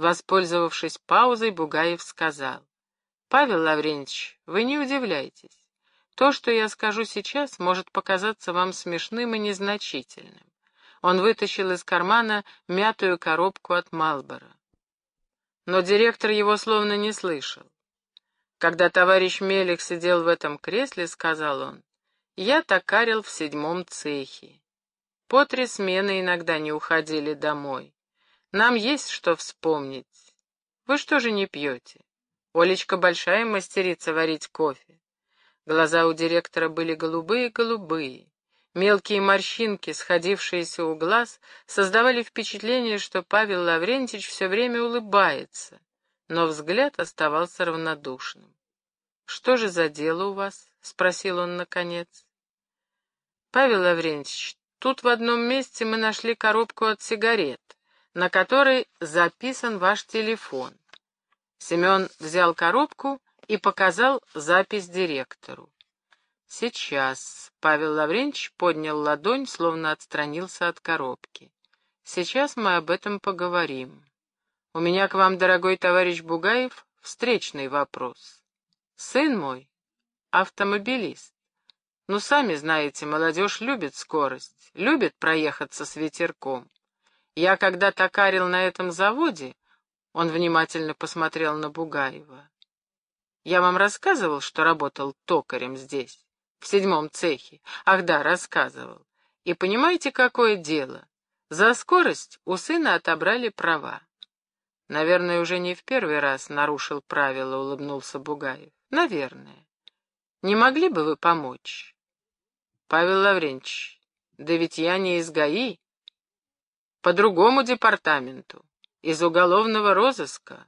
Воспользовавшись паузой, Бугаев сказал. «Павел Лаврентьевич, вы не удивляйтесь. То, что я скажу сейчас, может показаться вам смешным и незначительным. Он вытащил из кармана мятую коробку от Малбора. Но директор его словно не слышал. Когда товарищ Мелик сидел в этом кресле, сказал он, я токарил в седьмом цехе. По три смены иногда не уходили домой. Нам есть что вспомнить. Вы что же не пьете? Олечка большая мастерица варить кофе. Глаза у директора были голубые-голубые. Мелкие морщинки, сходившиеся у глаз, создавали впечатление, что Павел Лаврентьевич все время улыбается, но взгляд оставался равнодушным. «Что же за дело у вас?» — спросил он наконец. «Павел Лаврентьевич, тут в одном месте мы нашли коробку от сигарет, на которой записан ваш телефон». Семен взял коробку и показал запись директору. «Сейчас». Павел Лаврентьевич поднял ладонь, словно отстранился от коробки. «Сейчас мы об этом поговорим. У меня к вам, дорогой товарищ Бугаев, встречный вопрос. Сын мой — автомобилист. Ну, сами знаете, молодежь любит скорость, любит проехаться с ветерком. Я когда токарил на этом заводе, он внимательно посмотрел на Бугаева. Я вам рассказывал, что работал токарем здесь? в седьмом цехе. Ах да, рассказывал. И понимаете, какое дело? За скорость у сына отобрали права. Наверное, уже не в первый раз нарушил правила, улыбнулся Бугаев. Наверное. Не могли бы вы помочь? Павел Лаврентьевич, да ведь я не из ГАИ. По другому департаменту, из уголовного розыска.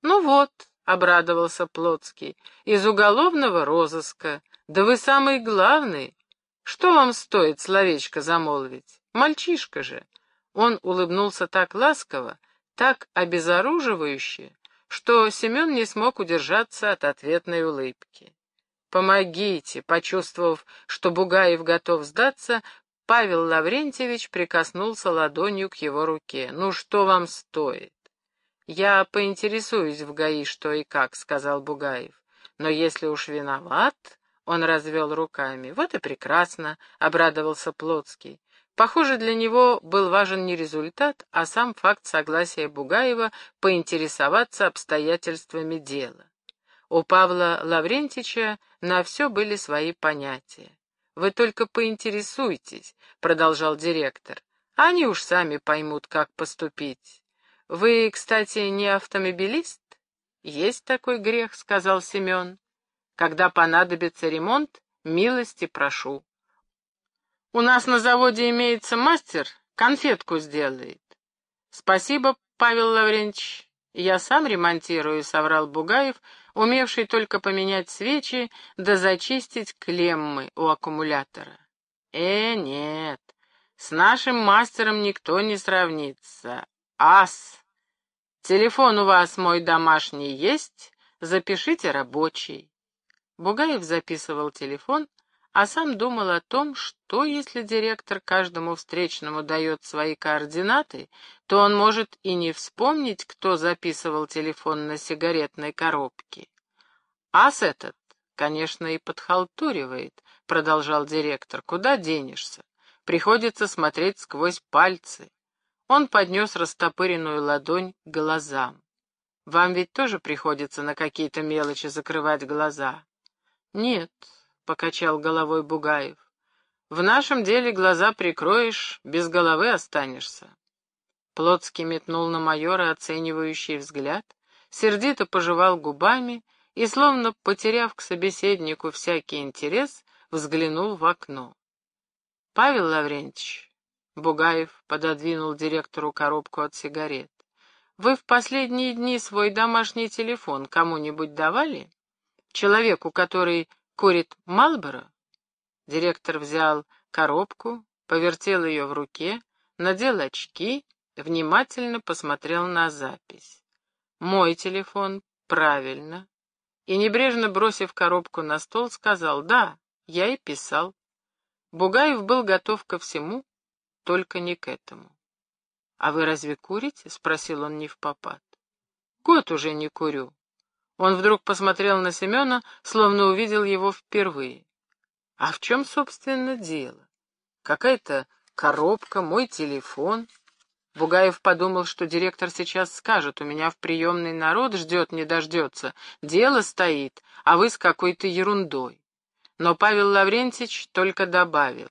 Ну вот, — обрадовался Плотский, — из уголовного розыска. Да вы самый главный. Что вам стоит словечко замолвить? Мальчишка же. Он улыбнулся так ласково, так обезоруживающе, что Семен не смог удержаться от ответной улыбки. «Помогите!» — почувствовав, что Бугаев готов сдаться, Павел Лаврентьевич прикоснулся ладонью к его руке. «Ну что вам стоит?» «Я поинтересуюсь в ГАИ, что и как», — сказал Бугаев. «Но если уж виноват, он развел руками. «Вот и прекрасно», — обрадовался Плотский. Похоже, для него был важен не результат, а сам факт согласия Бугаева поинтересоваться обстоятельствами дела. У Павла Лаврентича на все были свои понятия. «Вы только поинтересуйтесь», — продолжал директор. «Они уж сами поймут, как поступить. Вы, кстати, не автомобилист?» «Есть такой грех», — сказал Семен. Когда понадобится ремонт, милости прошу. У нас на заводе имеется мастер, конфетку сделает. Спасибо, Павел Лаврентьевич. Я сам ремонтирую, соврал Бугаев, умевший только поменять свечи да зачистить клеммы у аккумулятора. Э, нет, с нашим мастером никто не сравнится. Ас! Телефон у вас мой домашний есть? Запишите рабочий. Бугаев записывал телефон, а сам думал о том, что если директор каждому встречному дает свои координаты, то он может и не вспомнить, кто записывал телефон на сигаретной коробке. «Ас этот, конечно, и подхалтуривает», — продолжал директор, — «куда денешься? Приходится смотреть сквозь пальцы». Он поднес растопыренную ладонь к глазам. «Вам ведь тоже приходится на какие-то мелочи закрывать глаза?» «Нет», — покачал головой Бугаев, — «в нашем деле глаза прикроешь, без головы останешься». Плотский метнул на майора оценивающий взгляд, сердито пожевал губами и, словно потеряв к собеседнику всякий интерес, взглянул в окно. «Павел Лаврентьевич», — Бугаев пододвинул директору коробку от сигарет, — «вы в последние дни свой домашний телефон кому-нибудь давали?» Человеку, который курит Малборо? Директор взял коробку, повертел ее в руке, надел очки, внимательно посмотрел на запись. «Мой телефон, правильно». И, небрежно бросив коробку на стол, сказал «Да, я и писал». Бугаев был готов ко всему, только не к этому. «А вы разве курите?» — спросил он не в попад. Год уже не курю. Он вдруг посмотрел на Семена, словно увидел его впервые. А в чем, собственно, дело? Какая-то коробка, мой телефон. Бугаев подумал, что директор сейчас скажет, у меня в приемной народ ждет, не дождется, дело стоит, а вы с какой-то ерундой. Но Павел Лаврентьевич только добавил,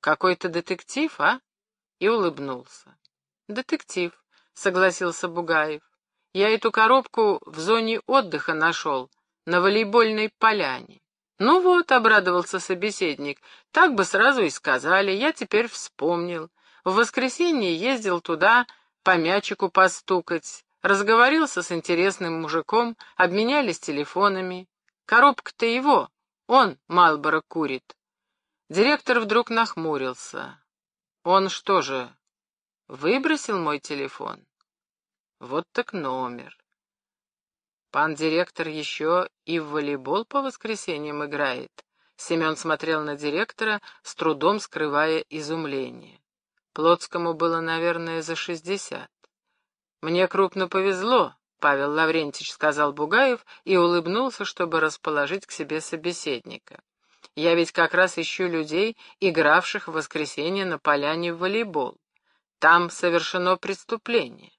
какой-то детектив, а? И улыбнулся. Детектив, согласился Бугаев. Я эту коробку в зоне отдыха нашел, на волейбольной поляне. «Ну вот», — обрадовался собеседник, — «так бы сразу и сказали, я теперь вспомнил. В воскресенье ездил туда по мячику постукать, разговорился с интересным мужиком, обменялись телефонами. Коробка-то его, он Малборо курит». Директор вдруг нахмурился. «Он что же, выбросил мой телефон?» «Вот так номер. Пан директор еще и в волейбол по воскресеньям играет. Семен смотрел на директора, с трудом скрывая изумление. Плотскому было, наверное, за шестьдесят. «Мне крупно повезло», — Павел Лаврентич сказал Бугаев и улыбнулся, чтобы расположить к себе собеседника. «Я ведь как раз ищу людей, игравших в воскресенье на поляне в волейбол. Там совершено преступление».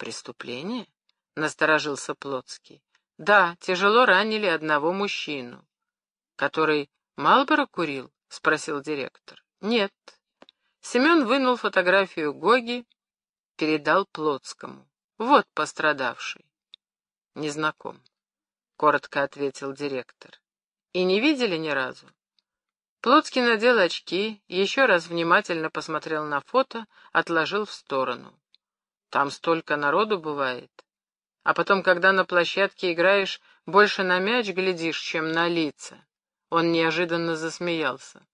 «Преступление?» — насторожился Плотский. «Да, тяжело ранили одного мужчину». «Который Малборо курил?» — спросил директор. «Нет». Семен вынул фотографию Гоги, передал Плотскому. «Вот пострадавший». «Незнаком», — коротко ответил директор. «И не видели ни разу?» Плотский надел очки, еще раз внимательно посмотрел на фото, отложил в сторону. «Там столько народу бывает. А потом, когда на площадке играешь, больше на мяч глядишь, чем на лица. Он неожиданно засмеялся.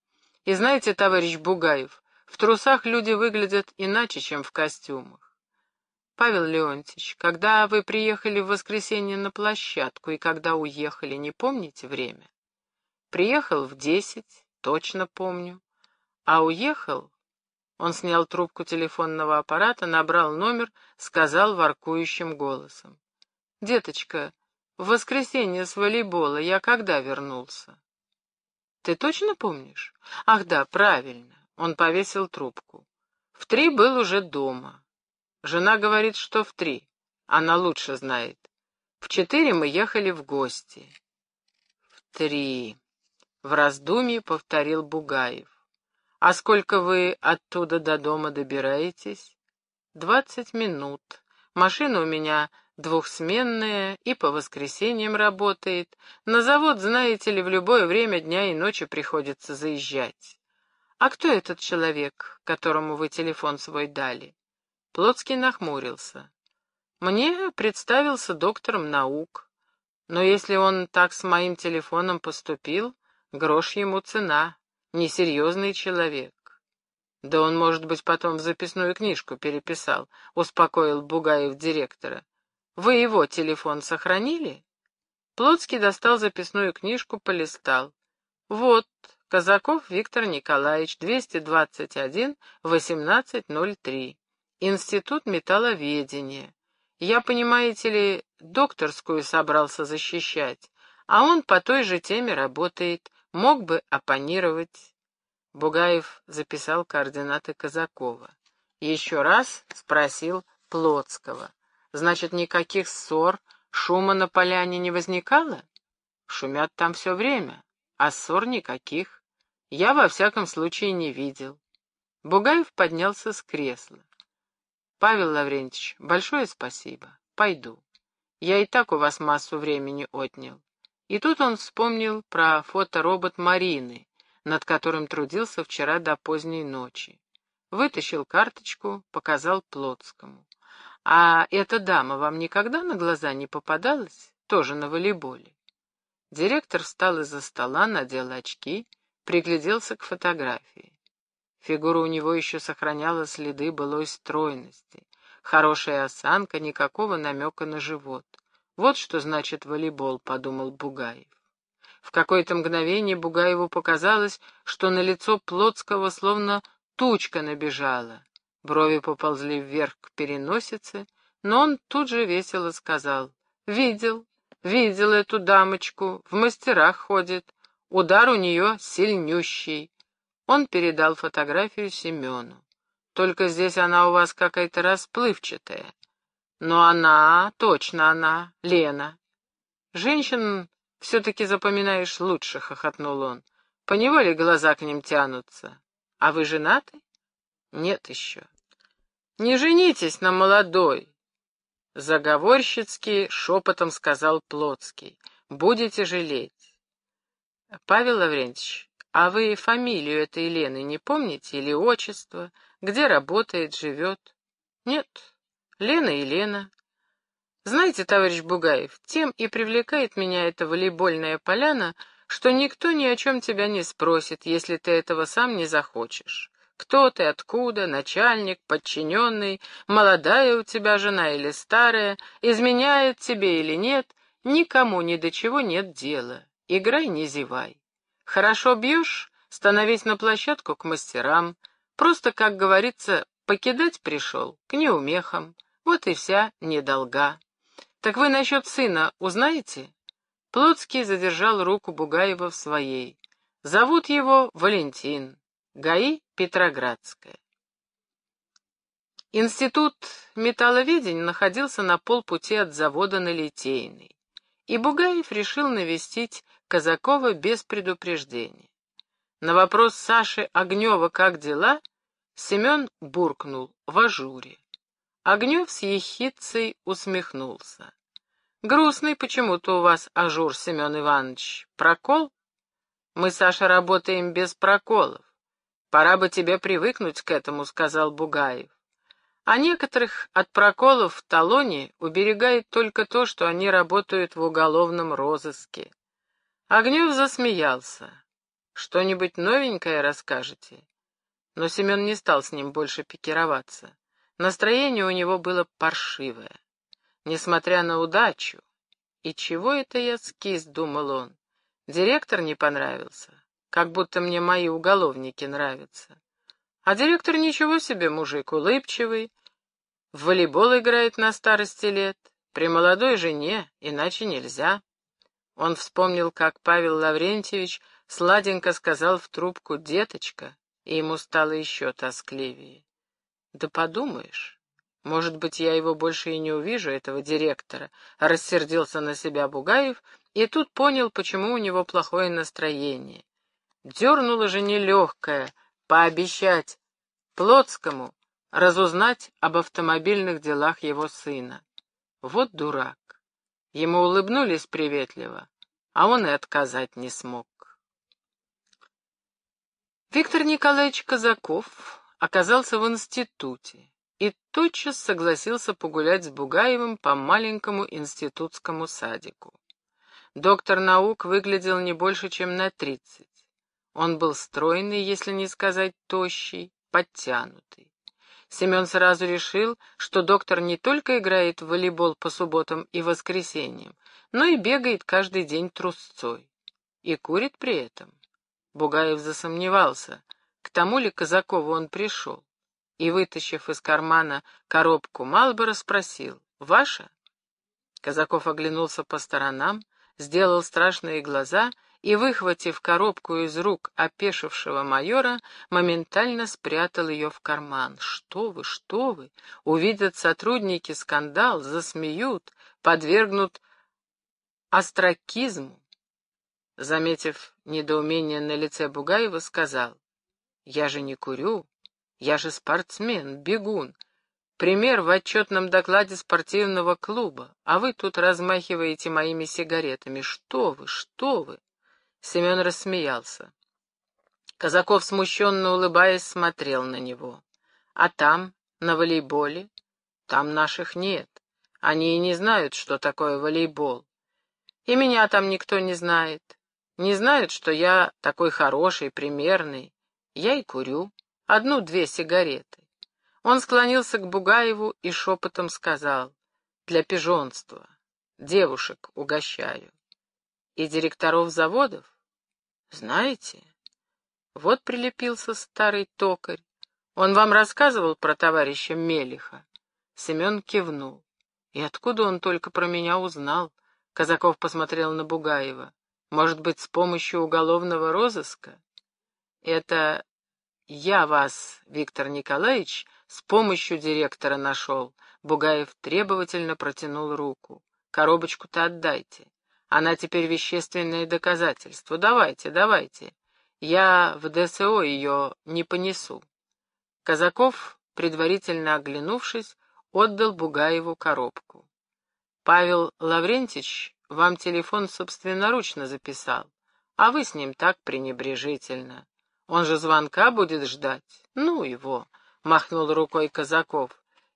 И знаете, товарищ Бугаев, в трусах люди выглядят иначе, чем в костюмах. Павел Леонтьевич, когда вы приехали в воскресенье на площадку и когда уехали, не помните время? Приехал в десять, точно помню. А уехал... Он снял трубку телефонного аппарата, набрал номер, сказал воркующим голосом. «Деточка, в воскресенье с волейбола я когда вернулся?» «Ты точно помнишь?» «Ах да, правильно». Он повесил трубку. В три был уже дома. Жена говорит, что в три. Она лучше знает. В четыре мы ехали в гости. В три. В раздумье повторил Бугаев. «А сколько вы оттуда до дома добираетесь?» «Двадцать минут. Машина у меня двухсменная и по воскресеньям работает. На завод, знаете ли, в любое время дня и ночи приходится заезжать. А кто этот человек, которому вы телефон свой дали?» Плотский нахмурился. «Мне представился доктором наук. Но если он так с моим телефоном поступил, грош ему цена несерьезный человек. Да он, может быть, потом в записную книжку переписал, успокоил Бугаев директора. Вы его телефон сохранили? Плотский достал записную книжку, полистал. Вот, Казаков Виктор Николаевич, 221-1803. Институт металловедения. Я, понимаете ли, докторскую собрался защищать, а он по той же теме работает, Мог бы оппонировать. Бугаев записал координаты Казакова. Еще раз спросил Плотского. Значит, никаких ссор, шума на поляне не возникало? Шумят там все время, а ссор никаких. Я, во всяком случае, не видел. Бугаев поднялся с кресла. «Павел Лаврентьевич, большое спасибо. Пойду. Я и так у вас массу времени отнял. И тут он вспомнил про фоторобот Марины, над которым трудился вчера до поздней ночи. Вытащил карточку, показал Плотскому. «А эта дама вам никогда на глаза не попадалась? Тоже на волейболе?» Директор встал из-за стола, надел очки, пригляделся к фотографии. Фигура у него еще сохраняла следы былой стройности. Хорошая осанка, никакого намека на живот. Вот что значит волейбол, подумал Бугаев. В какое-то мгновение Бугаеву показалось, что на лицо Плотского словно тучка набежала. Брови поползли вверх к переносице, но он тут же весело сказал. «Видел, видел эту дамочку, в мастерах ходит, удар у нее сильнющий». Он передал фотографию Семену. «Только здесь она у вас какая-то расплывчатая. Но она, точно она, Лена. Женщин все-таки запоминаешь лучше», — хохотнул он. «Поневоле глаза к ним тянутся. А вы женаты?» «Нет еще». «Не женитесь на молодой!» Заговорщицки шепотом сказал Плотский. «Будете жалеть». «Павел Лаврентьевич, а вы фамилию этой Елены не помните или отчество? Где работает, живет?» «Нет, Лена и Лена». «Знаете, товарищ Бугаев, тем и привлекает меня эта волейбольная поляна, что никто ни о чем тебя не спросит, если ты этого сам не захочешь. Кто ты, откуда, начальник, подчиненный, молодая у тебя жена или старая, изменяет тебе или нет, никому ни до чего нет дела. Играй, не зевай. Хорошо бьешь, становись на площадку к мастерам. Просто, как говорится, покидать пришел, к неумехам. Вот и вся недолга. Так вы насчет сына узнаете? Плотский задержал руку Бугаева в своей. Зовут его Валентин. ГАИ Петроградская. Институт металловедения находился на полпути от завода на Литейной, и Бугаев решил навестить Казакова без предупреждения. На вопрос Саши Огнева «Как дела?» Семен буркнул в ажуре. Огнев с ехидцей усмехнулся. «Грустный почему-то у вас ажур, Семен Иванович. Прокол? Мы, Саша, работаем без проколов. «Пора бы тебе привыкнуть к этому», — сказал Бугаев. А некоторых от проколов в талоне уберегает только то, что они работают в уголовном розыске. Огнев засмеялся. «Что-нибудь новенькое расскажете?» Но Семен не стал с ним больше пикироваться. Настроение у него было паршивое. Несмотря на удачу. «И чего это я скис?» — думал он. Директор не понравился как будто мне мои уголовники нравятся. А директор ничего себе, мужик, улыбчивый, в волейбол играет на старости лет, при молодой жене, иначе нельзя. Он вспомнил, как Павел Лаврентьевич сладенько сказал в трубку «деточка», и ему стало еще тоскливее. Да подумаешь, может быть, я его больше и не увижу, этого директора, рассердился на себя Бугаев, и тут понял, почему у него плохое настроение. Дернула же нелегкая пообещать Плотскому разузнать об автомобильных делах его сына. Вот дурак. Ему улыбнулись приветливо, а он и отказать не смог. Виктор Николаевич Казаков оказался в институте и тотчас согласился погулять с Бугаевым по маленькому институтскому садику. Доктор наук выглядел не больше, чем на тридцать. Он был стройный, если не сказать тощий, подтянутый. Семен сразу решил, что доктор не только играет в волейбол по субботам и воскресеньям, но и бегает каждый день трусцой. И курит при этом. Бугаев засомневался, к тому ли Казакову он пришел, и, вытащив из кармана коробку Малбора, спросил «Ваша?». Казаков оглянулся по сторонам, сделал страшные глаза и, выхватив коробку из рук опешившего майора, моментально спрятал ее в карман. «Что вы, что вы! Увидят сотрудники скандал, засмеют, подвергнут остракизму!» Заметив недоумение на лице Бугаева, сказал, «Я же не курю, я же спортсмен, бегун, пример в отчетном докладе спортивного клуба, а вы тут размахиваете моими сигаретами. Что вы, что вы!» Семен рассмеялся. Казаков, смущенно улыбаясь, смотрел на него. «А там, на волейболе? Там наших нет. Они и не знают, что такое волейбол. И меня там никто не знает. Не знают, что я такой хороший, примерный. Я и курю. Одну-две сигареты». Он склонился к Бугаеву и шепотом сказал, «Для пижонства. Девушек угощаю» и директоров заводов? Знаете? Вот прилепился старый токарь. Он вам рассказывал про товарища Мелиха? Семен кивнул. И откуда он только про меня узнал? Казаков посмотрел на Бугаева. Может быть, с помощью уголовного розыска? Это я вас, Виктор Николаевич, с помощью директора нашел. Бугаев требовательно протянул руку. Коробочку-то отдайте. Она теперь вещественное доказательство. Давайте, давайте. Я в ДСО ее не понесу. Казаков, предварительно оглянувшись, отдал Бугаеву коробку. Павел Лаврентич вам телефон собственноручно записал, а вы с ним так пренебрежительно. Он же звонка будет ждать. Ну его, — махнул рукой Казаков.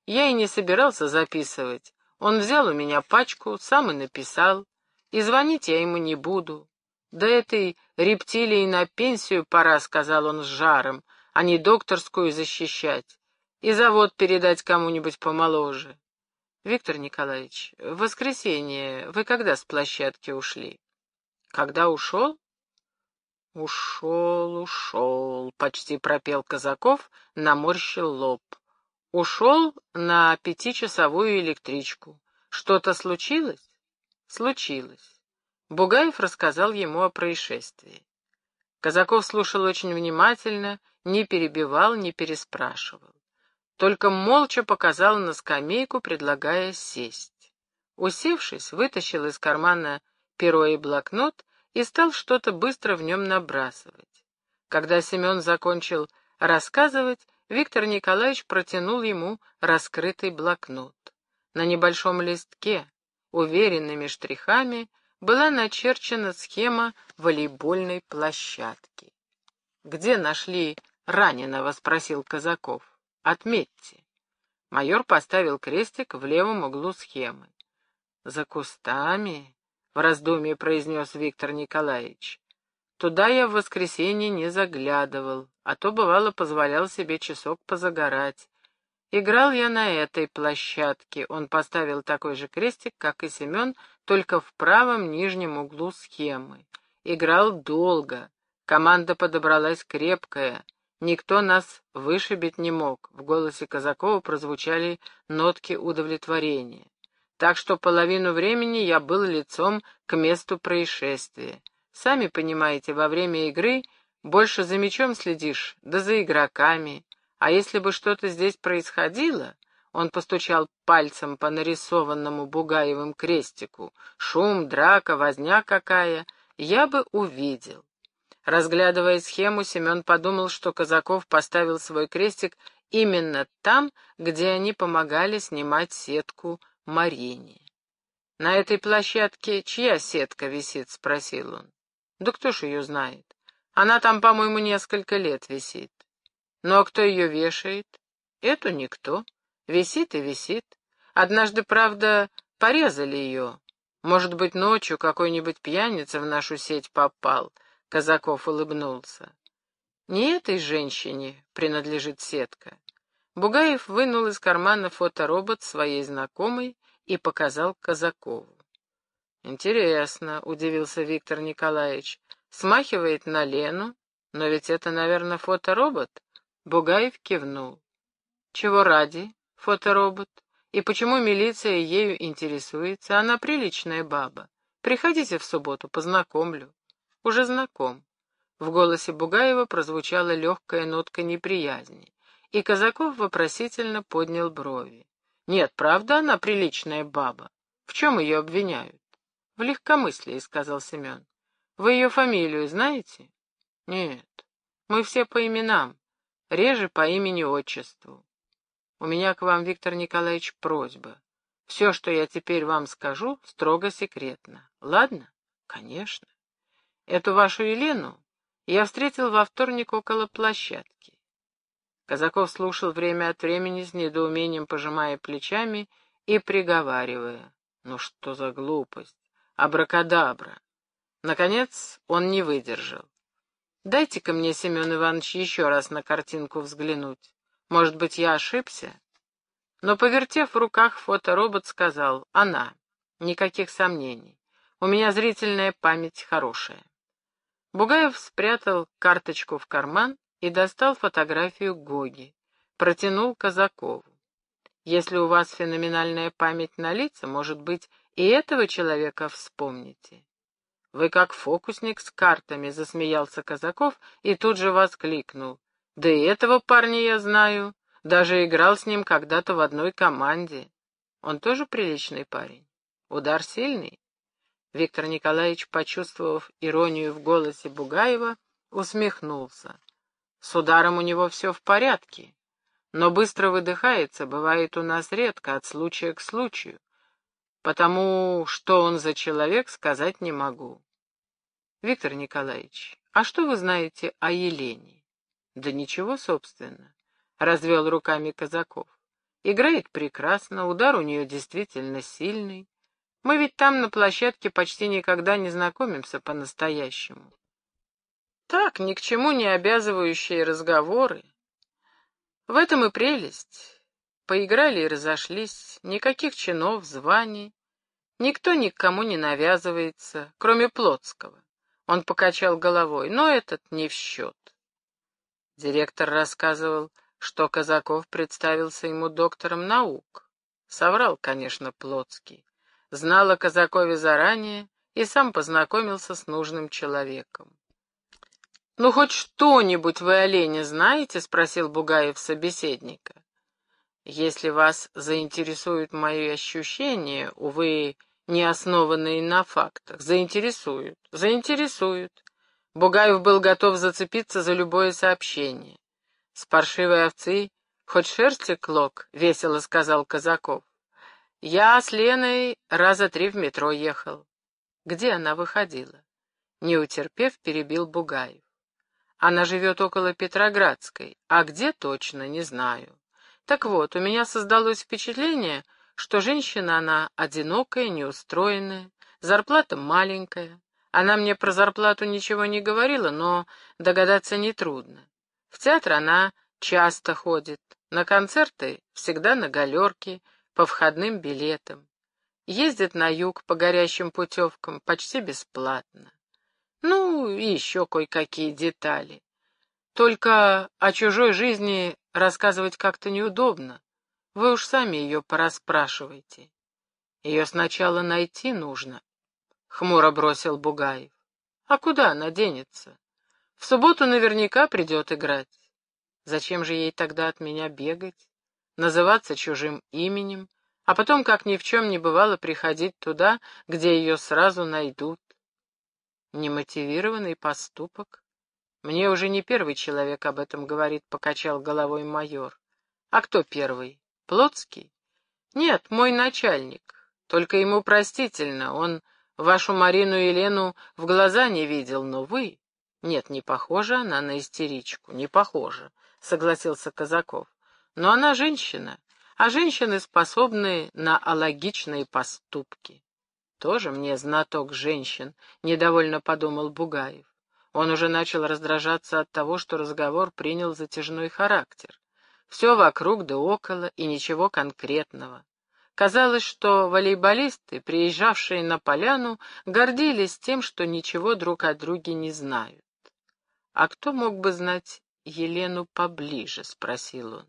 Я и не собирался записывать. Он взял у меня пачку, сам и написал. И звонить я ему не буду. Да этой рептилии на пенсию пора, — сказал он с жаром, — а не докторскую защищать и завод передать кому-нибудь помоложе. Виктор Николаевич, в воскресенье вы когда с площадки ушли? Когда ушел? Ушел, ушел, почти пропел Казаков, наморщил лоб. Ушел на пятичасовую электричку. Что-то случилось? Случилось. Бугаев рассказал ему о происшествии. Казаков слушал очень внимательно, не перебивал, не переспрашивал только молча показал на скамейку, предлагая сесть. Усевшись, вытащил из кармана перо и блокнот и стал что-то быстро в нем набрасывать. Когда Семен закончил рассказывать, Виктор Николаевич протянул ему раскрытый блокнот. На небольшом листке, уверенными штрихами, была начерчена схема волейбольной площадки. «Где нашли раненого?» — спросил Казаков. Отметьте. Майор поставил крестик в левом углу схемы. За кустами, в раздумье произнес Виктор Николаевич. Туда я в воскресенье не заглядывал, а то, бывало, позволял себе часок позагорать. Играл я на этой площадке. Он поставил такой же крестик, как и Семен, только в правом нижнем углу схемы. Играл долго. Команда подобралась крепкая. Никто нас вышибить не мог. В голосе Казакова прозвучали нотки удовлетворения. Так что половину времени я был лицом к месту происшествия. Сами понимаете, во время игры больше за мячом следишь, да за игроками. А если бы что-то здесь происходило, он постучал пальцем по нарисованному Бугаевым крестику, шум, драка, возня какая, я бы увидел. Разглядывая схему, Семен подумал, что Казаков поставил свой крестик именно там, где они помогали снимать сетку Марине. «На этой площадке чья сетка висит?» — спросил он. «Да кто ж ее знает? Она там, по-моему, несколько лет висит. Ну а кто ее вешает? Эту никто. Висит и висит. Однажды, правда, порезали ее. Может быть, ночью какой-нибудь пьяница в нашу сеть попал». Казаков улыбнулся. Не этой женщине принадлежит сетка. Бугаев вынул из кармана фоторобот своей знакомой и показал Казакову. «Интересно», — удивился Виктор Николаевич, — «смахивает на Лену, но ведь это, наверное, фоторобот?» Бугаев кивнул. «Чего ради, фоторобот? И почему милиция ею интересуется? Она приличная баба. Приходите в субботу, познакомлю» уже знаком. В голосе Бугаева прозвучала легкая нотка неприязни, и Казаков вопросительно поднял брови. «Нет, правда, она приличная баба. В чем ее обвиняют?» «В легкомыслии», — сказал Семен. «Вы ее фамилию знаете?» «Нет, мы все по именам, реже по имени-отчеству. У меня к вам, Виктор Николаевич, просьба. Все, что я теперь вам скажу, строго секретно. Ладно? Конечно. Эту вашу Елену я встретил во вторник около площадки. Казаков слушал время от времени с недоумением, пожимая плечами и приговаривая. Ну что за глупость? Абракадабра. Наконец он не выдержал. Дайте-ка мне, Семен Иванович, еще раз на картинку взглянуть. Может быть, я ошибся? Но, повертев в руках фоторобот, сказал, она. Никаких сомнений. У меня зрительная память хорошая. Бугаев спрятал карточку в карман и достал фотографию Гоги, протянул Казакову. Если у вас феноменальная память на лица, может быть, и этого человека вспомните. Вы как фокусник с картами, — засмеялся Казаков и тут же воскликнул. Да и этого парня я знаю, даже играл с ним когда-то в одной команде. Он тоже приличный парень. Удар сильный. Виктор Николаевич, почувствовав иронию в голосе Бугаева, усмехнулся. С ударом у него все в порядке, но быстро выдыхается, бывает у нас редко, от случая к случаю. Потому что он за человек, сказать не могу. Виктор Николаевич, а что вы знаете о Елене? Да ничего, собственно, — развел руками Казаков. Играет прекрасно, удар у нее действительно сильный. Мы ведь там на площадке почти никогда не знакомимся по-настоящему. Так, ни к чему не обязывающие разговоры. В этом и прелесть. Поиграли и разошлись, никаких чинов, званий. Никто ни к кому не навязывается, кроме Плотского. Он покачал головой, но этот не в счет. Директор рассказывал, что Казаков представился ему доктором наук. Соврал, конечно, Плотский. Знал о Казакове заранее и сам познакомился с нужным человеком. «Ну, хоть что-нибудь вы о знаете?» — спросил Бугаев собеседника. «Если вас заинтересуют мои ощущения, увы, не основанные на фактах, заинтересуют, заинтересуют». Бугаев был готов зацепиться за любое сообщение. «С паршивой овцы хоть шерсти клок», — весело сказал Казаков. «Я с Леной раза три в метро ехал». «Где она выходила?» Не утерпев, перебил Бугаев. Она живет около Петроградской, а где точно, не знаю. Так вот, у меня создалось впечатление, что женщина она одинокая, неустроенная, зарплата маленькая. Она мне про зарплату ничего не говорила, но догадаться нетрудно. В театр она часто ходит, на концерты всегда на галерке, по входным билетам. Ездит на юг по горящим путевкам почти бесплатно. Ну, и еще кое-какие детали. Только о чужой жизни рассказывать как-то неудобно. Вы уж сами ее порасспрашивайте. Ее сначала найти нужно, — хмуро бросил Бугаев. А куда она денется? В субботу наверняка придет играть. Зачем же ей тогда от меня бегать, называться чужим именем, а потом, как ни в чем не бывало, приходить туда, где ее сразу найдут? Немотивированный поступок? Мне уже не первый человек об этом говорит, покачал головой майор. А кто первый? Плотский? Нет, мой начальник. Только ему простительно, он вашу Марину Елену в глаза не видел, но вы... Нет, не похожа она на истеричку, не похожа, согласился Казаков. Но она женщина, а женщины способны на алогичные поступки. Тоже мне знаток женщин, недовольно подумал Бугаев. Он уже начал раздражаться от того, что разговор принял затяжной характер. Все вокруг да около и ничего конкретного. Казалось, что волейболисты, приезжавшие на поляну, гордились тем, что ничего друг о друге не знают. «А кто мог бы знать Елену поближе?» — спросил он.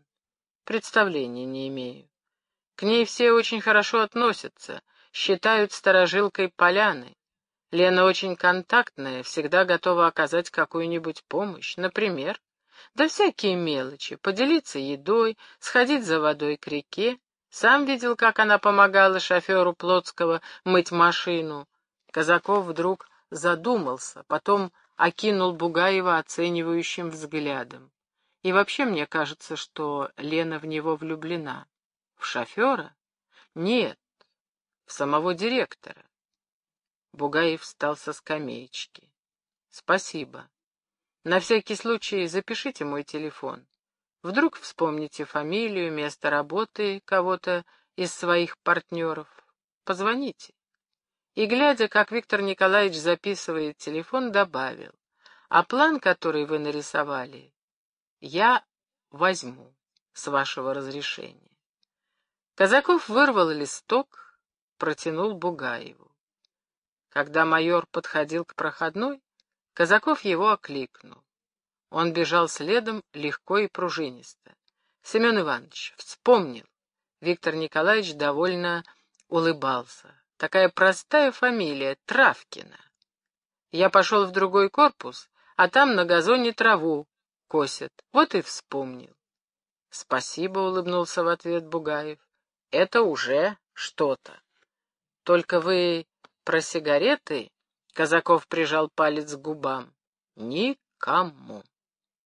«Представления не имею. К ней все очень хорошо относятся, считают сторожилкой поляны. Лена очень контактная, всегда готова оказать какую-нибудь помощь. Например, да всякие мелочи, поделиться едой, сходить за водой к реке. Сам видел, как она помогала шоферу Плотского мыть машину. Казаков вдруг задумался, потом окинул Бугаева оценивающим взглядом. И вообще мне кажется, что Лена в него влюблена. В шофера? Нет, самого директора. Бугаев встал со скамеечки. Спасибо. На всякий случай запишите мой телефон. Вдруг вспомните фамилию, место работы кого-то из своих партнеров. Позвоните. И, глядя, как Виктор Николаевич записывает телефон, добавил. А план, который вы нарисовали, я возьму, с вашего разрешения. Казаков вырвал листок, протянул Бугаеву. Когда майор подходил к проходной, Казаков его окликнул. Он бежал следом легко и пружинисто. — Семен Иванович, вспомнил. Виктор Николаевич довольно улыбался. Такая простая фамилия — Травкина. Я пошел в другой корпус, а там на газоне траву косят. Вот и вспомнил. Спасибо, улыбнулся в ответ Бугаев. Это уже что-то. Только вы про сигареты? Казаков прижал палец к губам. Никому.